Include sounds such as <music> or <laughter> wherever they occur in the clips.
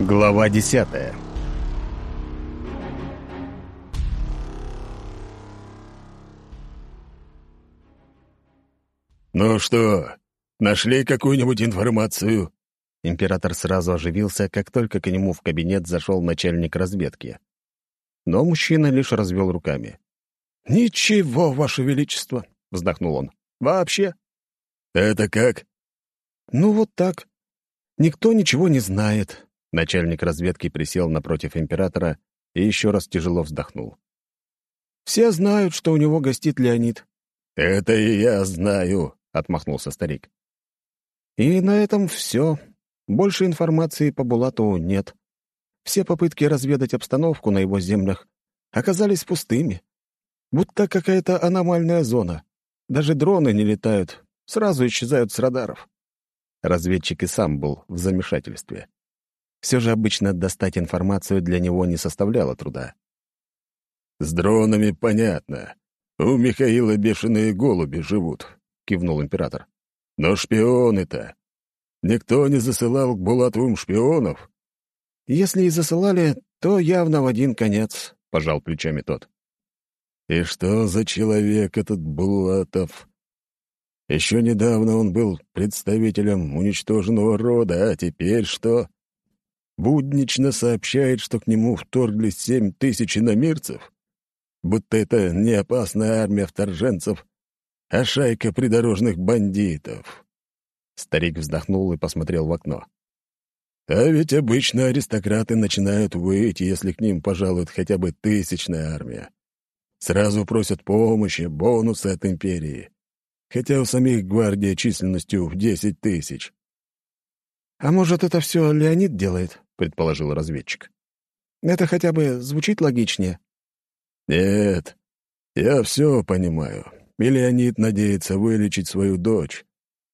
Глава десятая «Ну что, нашли какую-нибудь информацию?» Император сразу оживился, как только к нему в кабинет зашел начальник разведки. Но мужчина лишь развел руками. «Ничего, Ваше Величество!» — вздохнул он. «Вообще?» «Это как?» «Ну, вот так. Никто ничего не знает. Начальник разведки присел напротив императора и еще раз тяжело вздохнул. «Все знают, что у него гостит Леонид». «Это и я знаю», — отмахнулся старик. «И на этом все. Больше информации по Булатову нет. Все попытки разведать обстановку на его землях оказались пустыми. Будто какая-то аномальная зона. Даже дроны не летают, сразу исчезают с радаров». Разведчик и сам был в замешательстве. Все же обычно достать информацию для него не составляло труда. «С дронами понятно. У Михаила бешеные голуби живут», — кивнул император. «Но шпионы-то! Никто не засылал к Булатовым шпионов?» «Если и засылали, то явно в один конец», — пожал плечами тот. «И что за человек этот Булатов?» Еще недавно он был представителем уничтоженного рода, а теперь что? Буднично сообщает, что к нему вторглись семь тысяч иномирцев, будто это не опасная армия вторженцев, а шайка придорожных бандитов. Старик вздохнул и посмотрел в окно. А ведь обычно аристократы начинают выйти, если к ним пожалует хотя бы тысячная армия. Сразу просят помощи, бонусы от империи. Хотя у самих гвардия численностью в десять тысяч. «А может, это все Леонид делает?» Предположил разведчик. «Это хотя бы звучит логичнее?» «Нет, я все понимаю. И Леонид надеется вылечить свою дочь.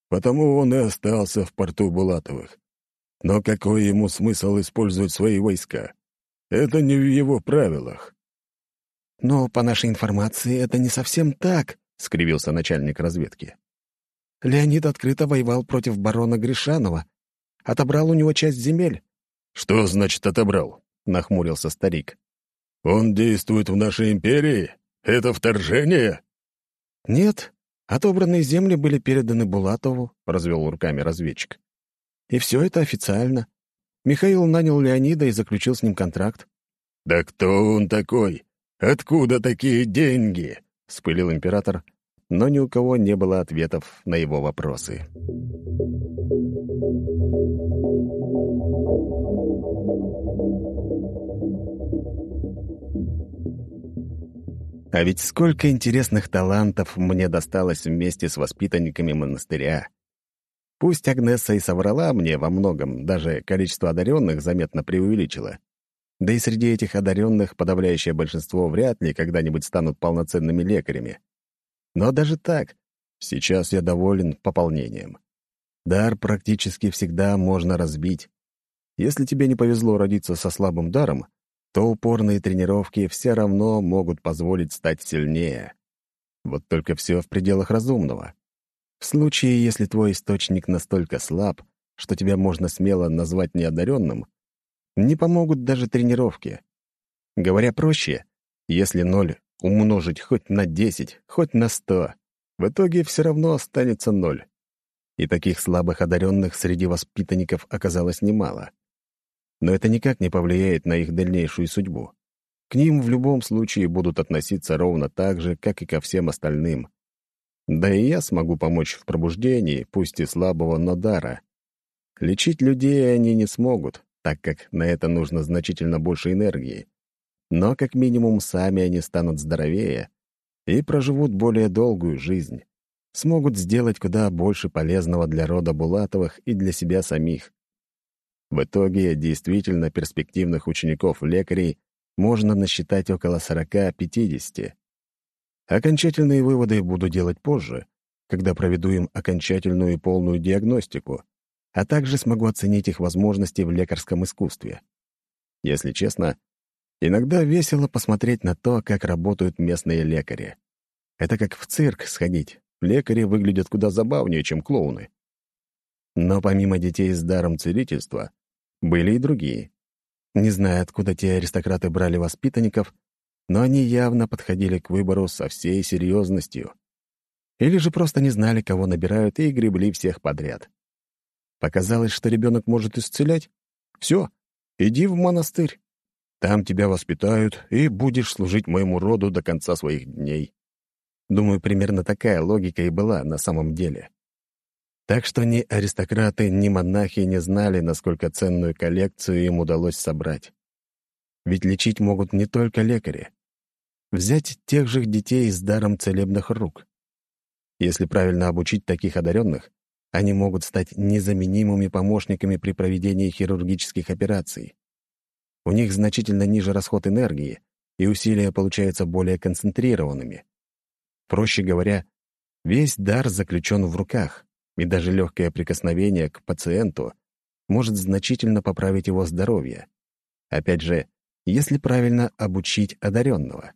Потому он и остался в порту Булатовых. Но какой ему смысл использовать свои войска? Это не в его правилах». «Но, по нашей информации, это не совсем так», — скривился начальник разведки. «Леонид открыто воевал против барона Гришанова, отобрал у него часть земель, «Что значит отобрал?» — нахмурился старик. «Он действует в нашей империи? Это вторжение?» «Нет, отобранные земли были переданы Булатову», — развел руками разведчик. «И все это официально. Михаил нанял Леонида и заключил с ним контракт». «Да кто он такой? Откуда такие деньги?» — вспылил император, но ни у кого не было ответов на его вопросы. А ведь сколько интересных талантов мне досталось вместе с воспитанниками монастыря. Пусть Агнесса и соврала мне во многом, даже количество одаренных заметно преувеличила. Да и среди этих одаренных подавляющее большинство вряд ли когда-нибудь станут полноценными лекарями. Но даже так, сейчас я доволен пополнением. Дар практически всегда можно разбить. Если тебе не повезло родиться со слабым даром, то упорные тренировки все равно могут позволить стать сильнее. Вот только все в пределах разумного. В случае, если твой источник настолько слаб, что тебя можно смело назвать неодаренным, не помогут даже тренировки. Говоря проще, если ноль умножить хоть на 10, хоть на 100, в итоге все равно останется ноль. И таких слабых одаренных среди воспитанников оказалось немало но это никак не повлияет на их дальнейшую судьбу. К ним в любом случае будут относиться ровно так же, как и ко всем остальным. Да и я смогу помочь в пробуждении, пусть и слабого, но дара. Лечить людей они не смогут, так как на это нужно значительно больше энергии. Но как минимум сами они станут здоровее и проживут более долгую жизнь. Смогут сделать куда больше полезного для рода Булатовых и для себя самих. В итоге действительно перспективных учеников-лекарей можно насчитать около 40-50. Окончательные выводы буду делать позже, когда проведу им окончательную и полную диагностику, а также смогу оценить их возможности в лекарском искусстве. Если честно, иногда весело посмотреть на то, как работают местные лекари. Это как в цирк сходить. Лекари выглядят куда забавнее, чем клоуны. Но помимо детей с даром целительства, были и другие. Не знаю, откуда те аристократы брали воспитанников, но они явно подходили к выбору со всей серьезностью. Или же просто не знали, кого набирают, и гребли всех подряд. Показалось, что ребенок может исцелять? Все, иди в монастырь. Там тебя воспитают, и будешь служить моему роду до конца своих дней. Думаю, примерно такая логика и была на самом деле. Так что ни аристократы, ни монахи не знали, насколько ценную коллекцию им удалось собрать. Ведь лечить могут не только лекари. Взять тех же детей с даром целебных рук. Если правильно обучить таких одаренных, они могут стать незаменимыми помощниками при проведении хирургических операций. У них значительно ниже расход энергии, и усилия получаются более концентрированными. Проще говоря, весь дар заключен в руках, и даже легкое прикосновение к пациенту может значительно поправить его здоровье. Опять же, если правильно обучить одаренного.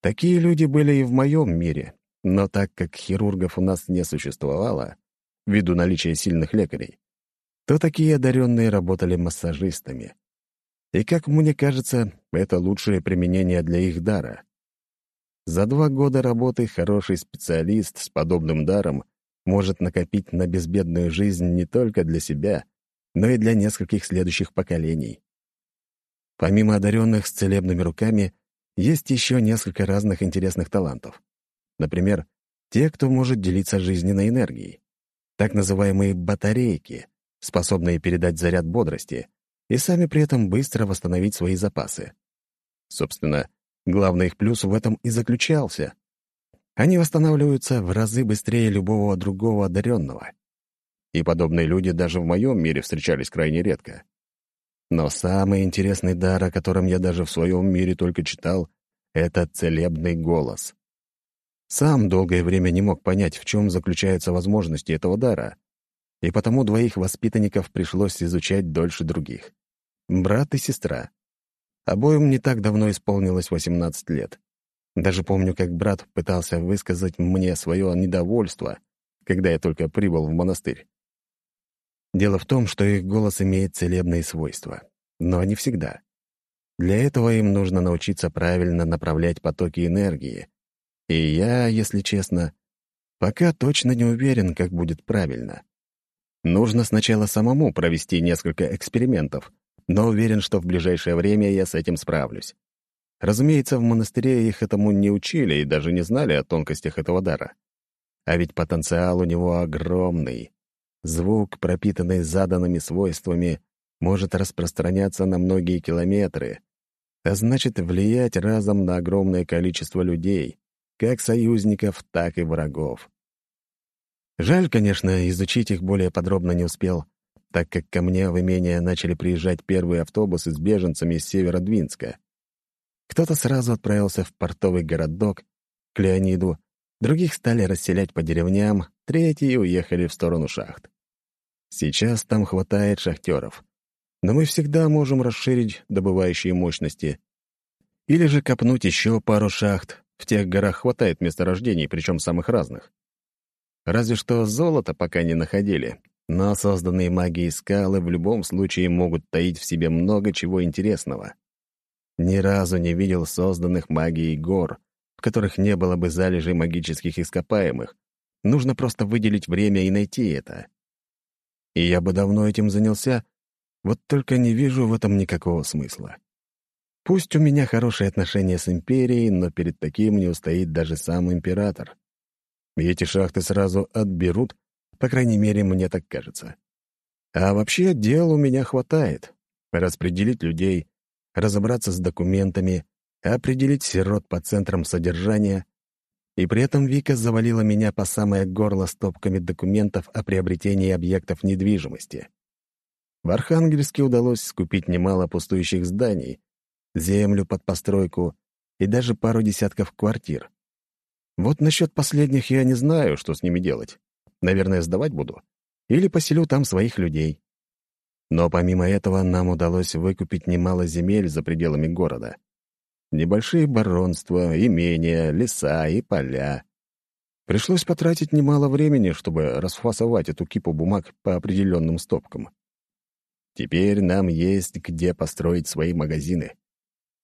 Такие люди были и в моем мире, но так как хирургов у нас не существовало, ввиду наличия сильных лекарей, то такие одаренные работали массажистами. И, как мне кажется, это лучшее применение для их дара. За два года работы хороший специалист с подобным даром может накопить на безбедную жизнь не только для себя, но и для нескольких следующих поколений. Помимо одаренных с целебными руками, есть еще несколько разных интересных талантов. Например, те, кто может делиться жизненной энергией так называемые батарейки, способные передать заряд бодрости и сами при этом быстро восстановить свои запасы. Собственно, главный их плюс в этом и заключался. Они восстанавливаются в разы быстрее любого другого одаренного. И подобные люди даже в моем мире встречались крайне редко. Но самый интересный дар, о котором я даже в своем мире только читал, — это целебный голос. Сам долгое время не мог понять, в чем заключаются возможности этого дара, и потому двоих воспитанников пришлось изучать дольше других. Брат и сестра. Обоим не так давно исполнилось 18 лет. Даже помню, как брат пытался высказать мне свое недовольство, когда я только прибыл в монастырь. Дело в том, что их голос имеет целебные свойства, но не всегда. Для этого им нужно научиться правильно направлять потоки энергии, и я, если честно, пока точно не уверен, как будет правильно. Нужно сначала самому провести несколько экспериментов, но уверен, что в ближайшее время я с этим справлюсь. Разумеется, в монастыре их этому не учили и даже не знали о тонкостях этого дара. А ведь потенциал у него огромный. Звук, пропитанный заданными свойствами, может распространяться на многие километры, а значит, влиять разом на огромное количество людей, как союзников, так и врагов. Жаль, конечно, изучить их более подробно не успел, так как ко мне в имение начали приезжать первые автобусы с беженцами из севера Двинска. Кто-то сразу отправился в портовый городок, к Леониду, других стали расселять по деревням, третьи уехали в сторону шахт. Сейчас там хватает шахтеров, но мы всегда можем расширить добывающие мощности или же копнуть еще пару шахт, в тех горах хватает месторождений, причем самых разных. Разве что золото пока не находили, но созданные магией скалы в любом случае могут таить в себе много чего интересного. Ни разу не видел созданных магией гор, в которых не было бы залежей магических ископаемых. Нужно просто выделить время и найти это. И я бы давно этим занялся, вот только не вижу в этом никакого смысла. Пусть у меня хорошие отношения с империей, но перед таким не устоит даже сам император. И эти шахты сразу отберут, по крайней мере, мне так кажется. А вообще дел у меня хватает. Распределить людей, разобраться с документами, определить сирот по центрам содержания. И при этом Вика завалила меня по самое горло стопками документов о приобретении объектов недвижимости. В Архангельске удалось скупить немало пустующих зданий, землю под постройку и даже пару десятков квартир. Вот насчет последних я не знаю, что с ними делать. Наверное, сдавать буду. Или поселю там своих людей. Но помимо этого нам удалось выкупить немало земель за пределами города. Небольшие баронства, имения, леса и поля. Пришлось потратить немало времени, чтобы расфасовать эту кипу бумаг по определенным стопкам. Теперь нам есть где построить свои магазины.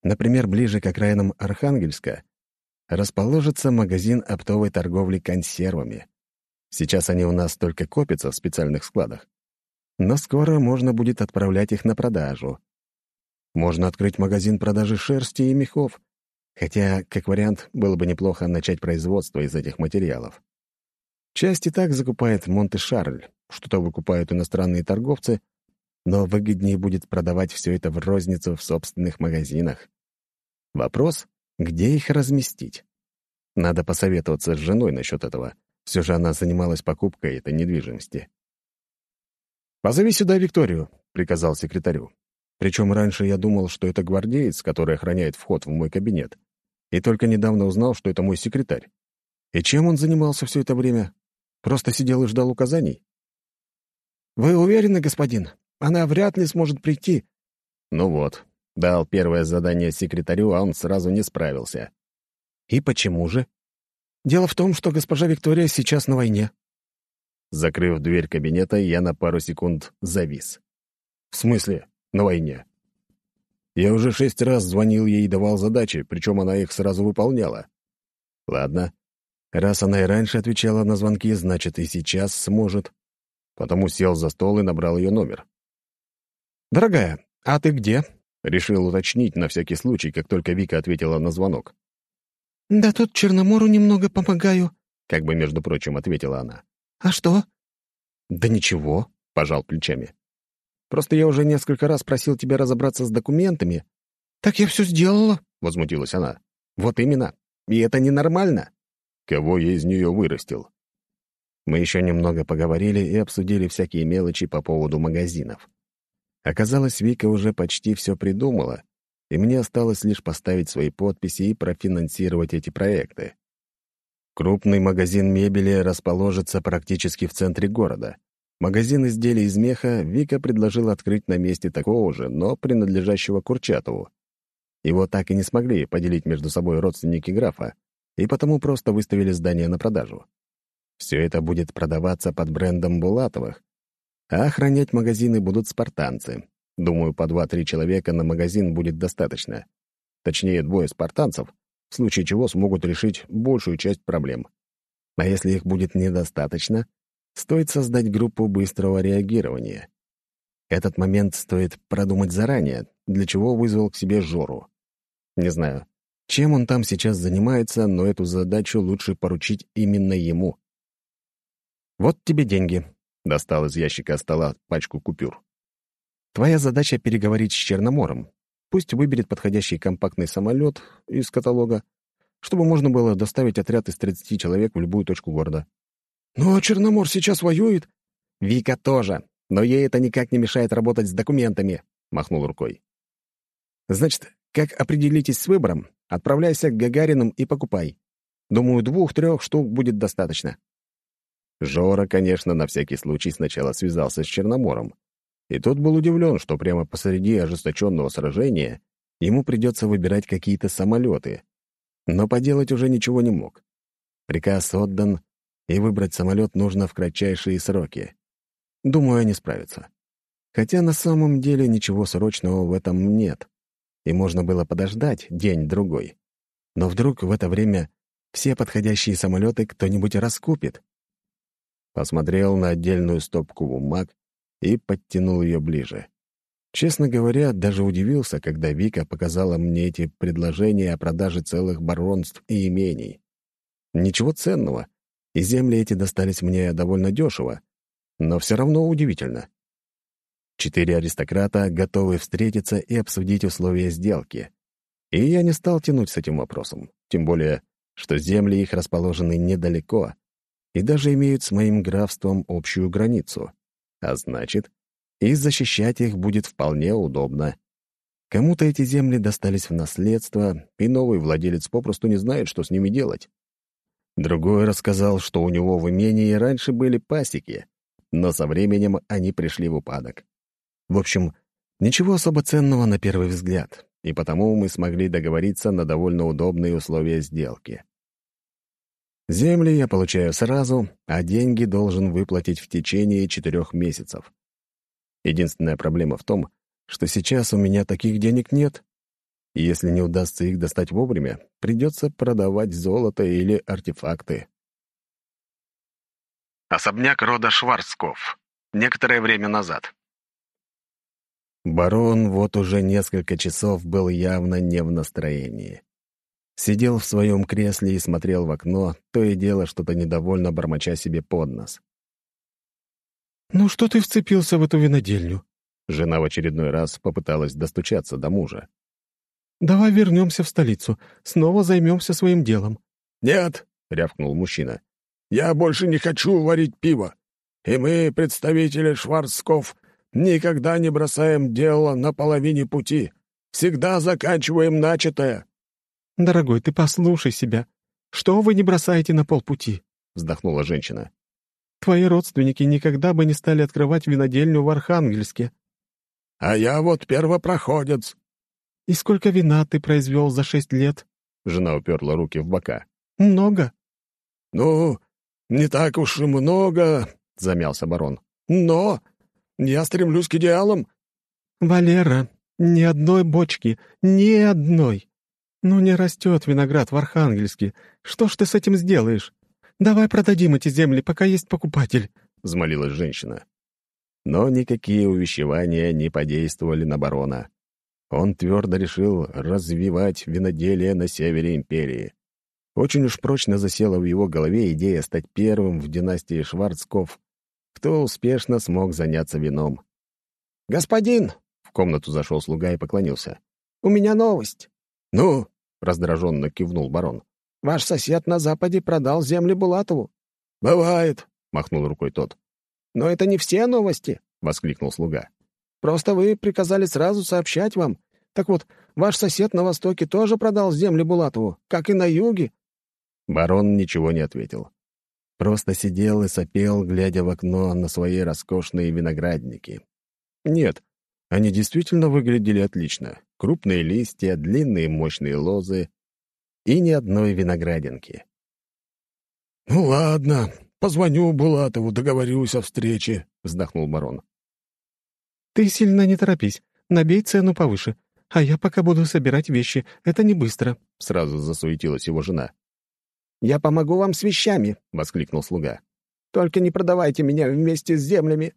Например, ближе к окраинам Архангельска расположится магазин оптовой торговли консервами. Сейчас они у нас только копятся в специальных складах. Но скоро можно будет отправлять их на продажу. Можно открыть магазин продажи шерсти и мехов, хотя, как вариант, было бы неплохо начать производство из этих материалов. Часть и так закупает Монте-Шарль, что-то выкупают иностранные торговцы, но выгоднее будет продавать все это в розницу в собственных магазинах. Вопрос, где их разместить? Надо посоветоваться с женой насчет этого. Все же она занималась покупкой этой недвижимости. «Позови сюда Викторию», — приказал секретарю. Причем раньше я думал, что это гвардеец, который охраняет вход в мой кабинет. И только недавно узнал, что это мой секретарь. И чем он занимался все это время? Просто сидел и ждал указаний? «Вы уверены, господин? Она вряд ли сможет прийти». Ну вот, дал первое задание секретарю, а он сразу не справился. «И почему же?» «Дело в том, что госпожа Виктория сейчас на войне». Закрыв дверь кабинета, я на пару секунд завис. «В смысле на войне?» Я уже шесть раз звонил ей и давал задачи, причем она их сразу выполняла. Ладно, раз она и раньше отвечала на звонки, значит, и сейчас сможет. Потому сел за стол и набрал ее номер. «Дорогая, а ты где?» — решил уточнить на всякий случай, как только Вика ответила на звонок. «Да тут Черномору немного помогаю», — как бы, между прочим, ответила она. «А что?» «Да ничего», — пожал плечами. «Просто я уже несколько раз просил тебя разобраться с документами». «Так я все сделала», — возмутилась она. «Вот именно. И это ненормально». Кого я из нее вырастил? Мы еще немного поговорили и обсудили всякие мелочи по поводу магазинов. Оказалось, Вика уже почти все придумала, и мне осталось лишь поставить свои подписи и профинансировать эти проекты. Крупный магазин мебели расположится практически в центре города. Магазин изделий из меха Вика предложила открыть на месте такого же, но принадлежащего Курчатову. Его так и не смогли поделить между собой родственники графа, и потому просто выставили здание на продажу. Все это будет продаваться под брендом Булатовых, а охранять магазины будут спартанцы. Думаю, по два-три человека на магазин будет достаточно. Точнее, двое спартанцев, в случае чего смогут решить большую часть проблем. А если их будет недостаточно, стоит создать группу быстрого реагирования. Этот момент стоит продумать заранее, для чего вызвал к себе Жору. Не знаю, чем он там сейчас занимается, но эту задачу лучше поручить именно ему. «Вот тебе деньги», — достал из ящика стола пачку купюр. Твоя задача — переговорить с Черномором. Пусть выберет подходящий компактный самолет из каталога, чтобы можно было доставить отряд из 30 человек в любую точку города. «Ну а Черномор сейчас воюет?» «Вика тоже, но ей это никак не мешает работать с документами», — махнул рукой. «Значит, как определитесь с выбором, отправляйся к Гагариным и покупай. Думаю, двух-трех штук будет достаточно». Жора, конечно, на всякий случай сначала связался с Черномором, и тот был удивлен, что прямо посреди ожесточенного сражения ему придется выбирать какие-то самолеты. Но поделать уже ничего не мог. Приказ отдан, и выбрать самолет нужно в кратчайшие сроки. Думаю, они справятся. Хотя на самом деле ничего срочного в этом нет, и можно было подождать день-другой. Но вдруг в это время все подходящие самолеты кто-нибудь раскупит. Посмотрел на отдельную стопку бумаг и подтянул ее ближе. Честно говоря, даже удивился, когда Вика показала мне эти предложения о продаже целых баронств и имений. Ничего ценного, и земли эти достались мне довольно дешево, но все равно удивительно. Четыре аристократа готовы встретиться и обсудить условия сделки. И я не стал тянуть с этим вопросом, тем более, что земли их расположены недалеко и даже имеют с моим графством общую границу. А значит, и защищать их будет вполне удобно. Кому-то эти земли достались в наследство, и новый владелец попросту не знает, что с ними делать. Другой рассказал, что у него в имении раньше были пасеки, но со временем они пришли в упадок. В общем, ничего особо ценного на первый взгляд, и потому мы смогли договориться на довольно удобные условия сделки. Земли я получаю сразу, а деньги должен выплатить в течение четырех месяцев. Единственная проблема в том, что сейчас у меня таких денег нет. Если не удастся их достать вовремя, придется продавать золото или артефакты. Особняк рода Шварцков. Некоторое время назад. Барон вот уже несколько часов был явно не в настроении. Сидел в своем кресле и смотрел в окно, то и дело что-то недовольно бормоча себе под нос. «Ну что ты вцепился в эту винодельню?» Жена в очередной раз попыталась достучаться до мужа. «Давай вернемся в столицу, снова займемся своим делом». «Нет», — рявкнул мужчина, — «я больше не хочу варить пиво. И мы, представители Шварцков, никогда не бросаем дело на половине пути. Всегда заканчиваем начатое». «Дорогой, ты послушай себя. Что вы не бросаете на полпути?» — вздохнула женщина. «Твои родственники никогда бы не стали открывать винодельню в Архангельске». «А я вот первопроходец». «И сколько вина ты произвел за шесть лет?» Жена уперла руки в бока. «Много?» «Ну, не так уж и много», — замялся барон. «Но я стремлюсь к идеалам». «Валера, ни одной бочки, ни одной. Ну не растет виноград в Архангельске. Что ж ты с этим сделаешь? Давай продадим эти земли, пока есть покупатель», — взмолилась женщина. Но никакие увещевания не подействовали на барона. Он твердо решил развивать виноделие на севере империи. Очень уж прочно засела в его голове идея стать первым в династии Шварцков, кто успешно смог заняться вином. «Господин!» — в комнату зашел слуга и поклонился. «У меня новость». «Ну?» — раздраженно кивнул барон. «Ваш сосед на западе продал земли Булатову». «Бывает», — махнул рукой тот. «Но это не все новости», — воскликнул слуга. «Просто вы приказали сразу сообщать вам. Так вот, ваш сосед на востоке тоже продал земли Булатову, как и на юге». Барон ничего не ответил. Просто сидел и сопел, глядя в окно на свои роскошные виноградники. Нет, они действительно выглядели отлично. Крупные листья, длинные мощные лозы и ни одной виноградинки. «Ну ладно, позвоню Булатову, договорюсь о встрече», — вздохнул барон. «Ты сильно не торопись, набей цену повыше, а я пока буду собирать вещи, это не быстро», — сразу засуетилась его жена. «Я помогу вам с вещами», — воскликнул слуга. «Только не продавайте меня вместе с землями».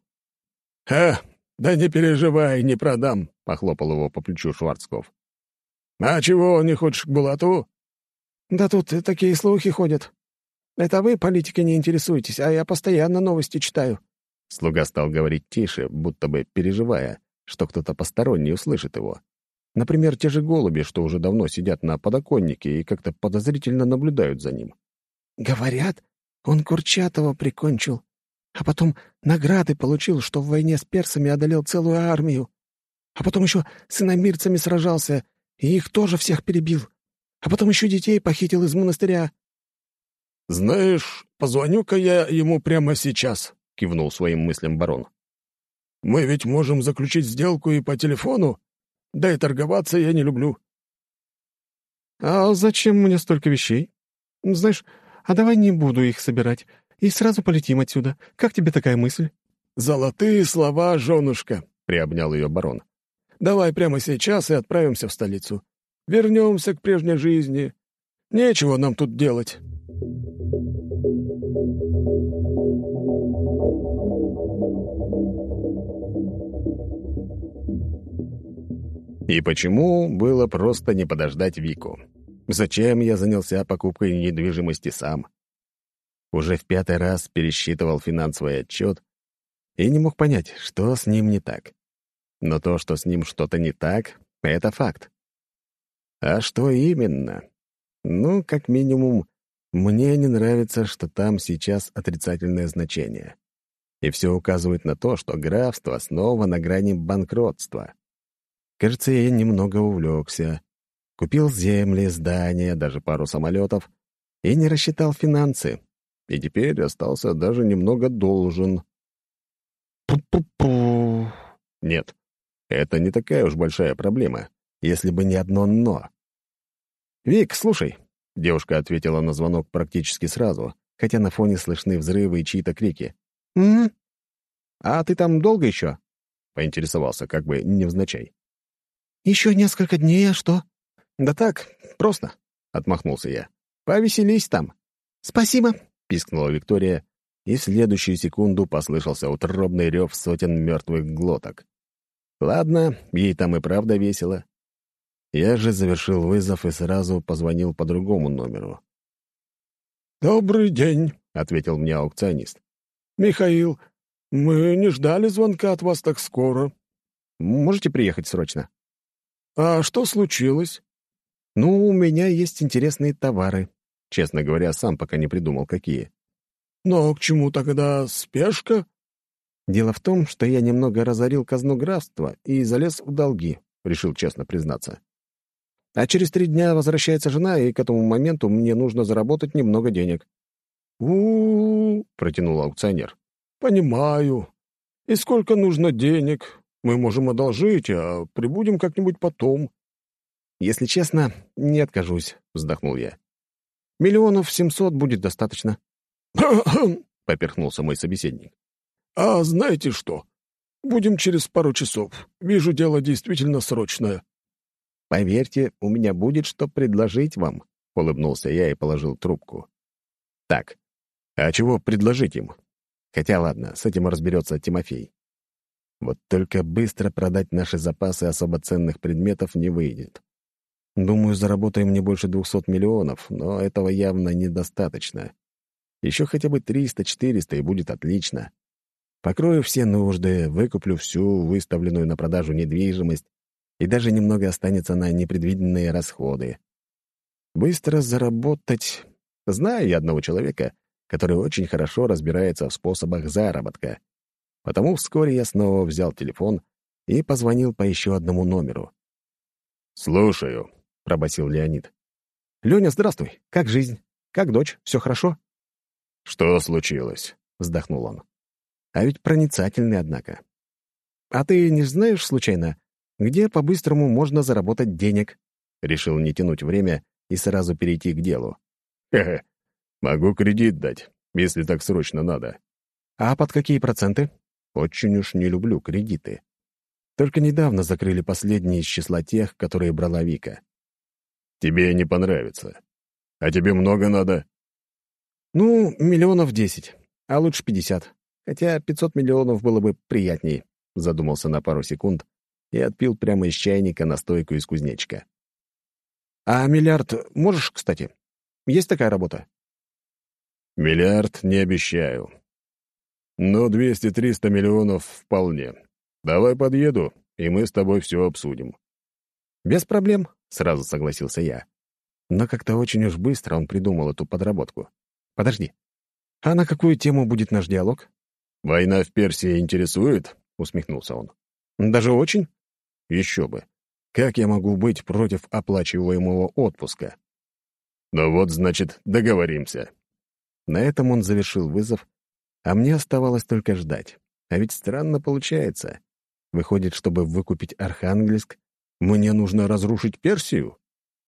«Ха, да не переживай, не продам», — похлопал его по плечу Шварцков. «А чего не хочешь к Булату?» «Да тут такие слухи ходят. Это вы политикой не интересуетесь, а я постоянно новости читаю». Слуга стал говорить тише, будто бы переживая, что кто-то посторонний услышит его. Например, те же голуби, что уже давно сидят на подоконнике и как-то подозрительно наблюдают за ним. «Говорят, он Курчатова прикончил, а потом награды получил, что в войне с персами одолел целую армию, а потом еще с иномирцами сражался и их тоже всех перебил, а потом еще детей похитил из монастыря». «Знаешь, позвоню-ка я ему прямо сейчас», — кивнул своим мыслям барон. «Мы ведь можем заключить сделку и по телефону, да и торговаться я не люблю». «А зачем мне столько вещей? Знаешь, а давай не буду их собирать и сразу полетим отсюда. Как тебе такая мысль?» «Золотые слова, женушка», — приобнял ее барон. «Давай прямо сейчас и отправимся в столицу. Вернемся к прежней жизни. Нечего нам тут делать». И почему было просто не подождать Вику? Зачем я занялся покупкой недвижимости сам? Уже в пятый раз пересчитывал финансовый отчет и не мог понять, что с ним не так. Но то, что с ним что-то не так, — это факт. А что именно? Ну, как минимум, мне не нравится, что там сейчас отрицательное значение. И все указывает на то, что графство снова на грани банкротства. Кажется, я немного увлекся. Купил земли, здания, даже пару самолетов и не рассчитал финансы. И теперь остался даже немного должен. Пу-пу-пу. Нет, это не такая уж большая проблема, если бы не одно «но». «Вик, слушай», — девушка ответила на звонок практически сразу, хотя на фоне слышны взрывы и чьи-то крики. «М? А ты там долго еще?» — поинтересовался, как бы невзначай. «Еще несколько дней, а что?» «Да так, просто», — отмахнулся я. «Повеселись там». «Спасибо», — пискнула Виктория, и в следующую секунду послышался утробный рев сотен мертвых глоток. Ладно, ей там и правда весело. Я же завершил вызов и сразу позвонил по другому номеру. «Добрый день», — ответил мне аукционист. «Михаил, мы не ждали звонка от вас так скоро. Можете приехать срочно?» «А что случилось?» «Ну, у меня есть интересные товары. Честно говоря, сам пока не придумал, какие». «Но к чему тогда спешка?» «Дело в том, что я немного разорил казну графства и залез в долги», — решил честно признаться. А через три дня возвращается жена, и к этому моменту мне нужно заработать немного денег. у, протянул аукционер. «Понимаю. И сколько нужно денег? Мы можем одолжить, а прибудем как-нибудь потом». «Если честно, не откажусь», — вздохнул я. «Миллионов семьсот будет достаточно». <clears throat> поперхнулся мой собеседник. «А знаете что? Будем через пару часов. Вижу, дело действительно срочное». «Поверьте, у меня будет что предложить вам», — улыбнулся я и положил трубку. «Так, а чего предложить им? Хотя ладно, с этим разберется Тимофей. Вот только быстро продать наши запасы особо ценных предметов не выйдет. Думаю, заработаем не больше двухсот миллионов, но этого явно недостаточно. Еще хотя бы триста-четыреста и будет отлично. Покрою все нужды, выкуплю всю выставленную на продажу недвижимость, и даже немного останется на непредвиденные расходы. Быстро заработать... Знаю я одного человека, который очень хорошо разбирается в способах заработка. Потому вскоре я снова взял телефон и позвонил по еще одному номеру. «Слушаю», — пробасил Леонид. «Леня, здравствуй. Как жизнь? Как дочь? Все хорошо?» «Что случилось?» — вздохнул он. «А ведь проницательный, однако. А ты не знаешь, случайно, где по-быстрому можно заработать денег. Решил не тянуть время и сразу перейти к делу. «Хе-хе, могу кредит дать, если так срочно надо». «А под какие проценты?» «Очень уж не люблю кредиты. Только недавно закрыли последние из числа тех, которые брала Вика». «Тебе не понравится. А тебе много надо?» «Ну, миллионов десять, а лучше пятьдесят. Хотя пятьсот миллионов было бы приятней», — задумался на пару секунд, и отпил прямо из чайника настойку из кузнечика. «А миллиард можешь, кстати? Есть такая работа?» «Миллиард не обещаю. Но 200-300 миллионов вполне. Давай подъеду, и мы с тобой все обсудим». «Без проблем», — сразу согласился я. Но как-то очень уж быстро он придумал эту подработку. «Подожди. А на какую тему будет наш диалог?» «Война в Персии интересует?» — усмехнулся он. «Даже очень?» Еще бы. Как я могу быть против оплачиваемого отпуска? Ну вот, значит, договоримся. На этом он завершил вызов, а мне оставалось только ждать. А ведь странно получается. Выходит, чтобы выкупить Архангельск, мне нужно разрушить Персию?